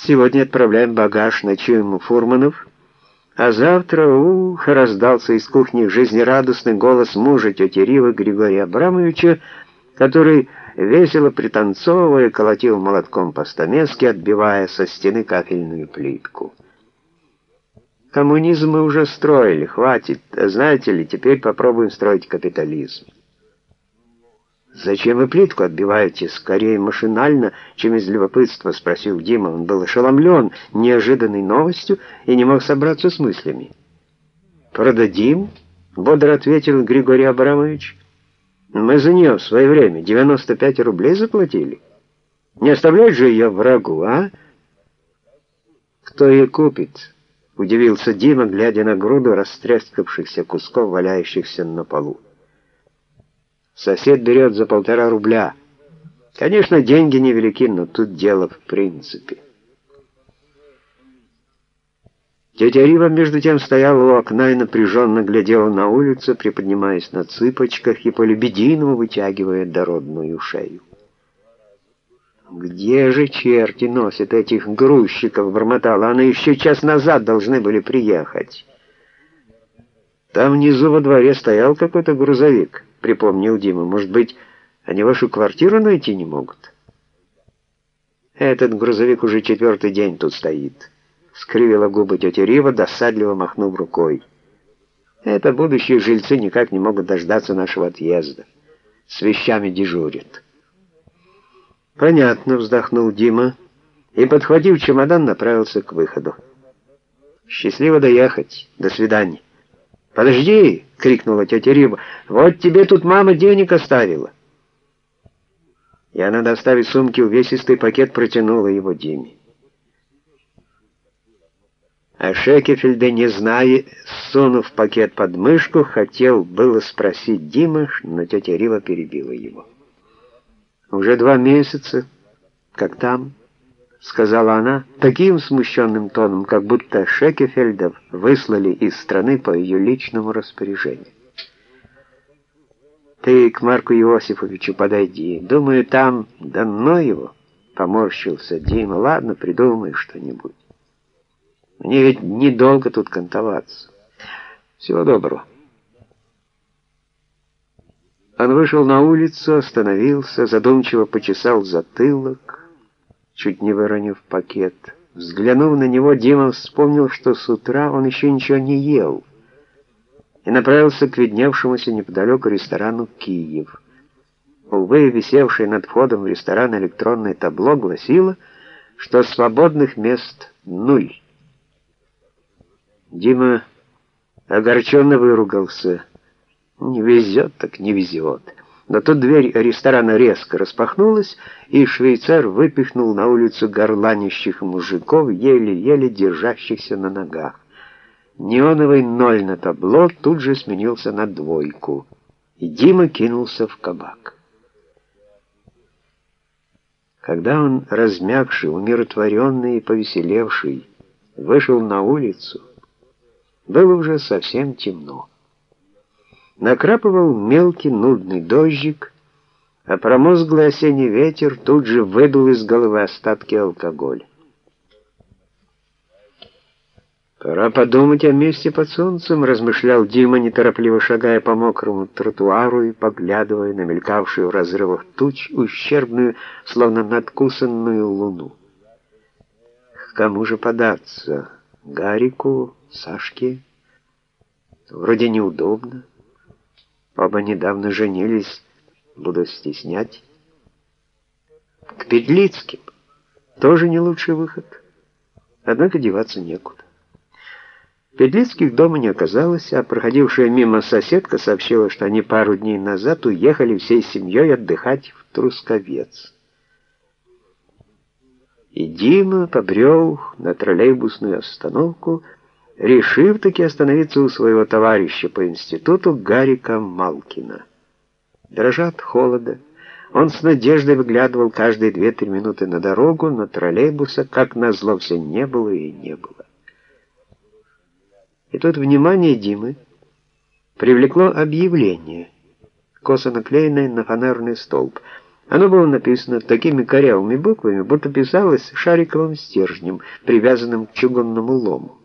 Сегодня отправляем багаж, ночуем у Фурманов, а завтра, ух, раздался из кухни жизнерадостный голос мужа тети Ривы Григория Абрамовича, который, весело пританцовывая, колотил молотком по стамеске, отбивая со стены кафельную плитку. Коммунизм мы уже строили, хватит. Знаете ли, теперь попробуем строить капитализм. «Зачем вы плитку отбиваете? Скорее машинально, чем из любопытства», — спросил Дима. Он был ошеломлен неожиданной новостью и не мог собраться с мыслями. «Продадим?» — бодро ответил Григорий Абрамович. «Мы за нее в свое время 95 рублей заплатили. Не оставлять же ее врагу, а?» «Кто ее купит?» — удивился Дима, глядя на груду растрескавшихся кусков, валяющихся на полу. Сосед берет за полтора рубля. Конечно, деньги невелики, но тут дело в принципе. Тетя Рива, между тем, стояла у окна и напряженно глядела на улицу, приподнимаясь на цыпочках и по-лебединому вытягивая дородную шею. «Где же черти носят этих грузчиков?» — бормотала. «Она еще час назад должны были приехать». Там внизу во дворе стоял какой-то грузовик. — припомнил Дима. «Может быть, они вашу квартиру найти не могут?» «Этот грузовик уже четвертый день тут стоит», — скривила губы тетя Рива, досадливо махнув рукой. «Это будущие жильцы никак не могут дождаться нашего отъезда. С вещами дежурят». «Понятно», — вздохнул Дима и, подхватив чемодан, направился к выходу. «Счастливо доехать. До свидания». «Подожди!» — крикнула тетя Риба. «Вот тебе тут мама денег оставила!» И она, доставив сумки, увесистый пакет протянула его Диме. А Шекефельда, не зная, сунув пакет под мышку, хотел было спросить Дима, но тетя Рива перебила его. «Уже два месяца, как там?» — сказала она таким смущенным тоном, как будто Шекефельдов выслали из страны по ее личному распоряжению. «Ты к Марку Иосифовичу подойди. Думаю, там дано его», — поморщился Дима. «Ладно, придумай что-нибудь. Мне ведь недолго тут кантоваться. Всего доброго». Он вышел на улицу, остановился, задумчиво почесал затылок, чуть не выронив пакет. Взглянув на него, Дима вспомнил, что с утра он еще ничего не ел, и направился к видневшемуся неподалеку ресторану «Киев». Увы, висевшее над входом в ресторан электронное табло гласило, что свободных мест нуль. Дима огорченно выругался. «Не везет, так не везет». Но тут дверь ресторана резко распахнулась, и швейцар выпихнул на улицу горланищих мужиков, еле-еле держащихся на ногах. Неоновый ноль на табло тут же сменился на двойку, и Дима кинулся в кабак. Когда он, размягший, умиротворенный и повеселевший, вышел на улицу, было уже совсем темно. Накрапывал мелкий нудный дождик, а промозглый осенний ветер тут же выбил из головы остатки алкоголя. «Пора подумать о месте под солнцем», — размышлял Дима, неторопливо шагая по мокрому тротуару и поглядывая на мелькавшую в разрывах туч ущербную, словно надкусанную луну. К кому же податься? Гарику? Сашке? Вроде неудобно. Оба недавно женились, буду стеснять. К Петлицким тоже не лучший выход. Однако деваться некуда. Петлицких дома не оказалось, а проходившая мимо соседка сообщила, что они пару дней назад уехали всей семьей отдыхать в Трусковец. И Дима побрел на троллейбусную остановку, решив таки остановиться у своего товарища по институту Гарика Малкина. Дрожа от холода, он с надеждой выглядывал каждые две-три минуты на дорогу, но троллейбуса, как назло, все не было и не было. И тут внимание Димы привлекло объявление, косо наклеенное на фонарный столб. Оно было написано такими корявыми буквами, будто писалось шариковым стержнем, привязанным к чугунному лому.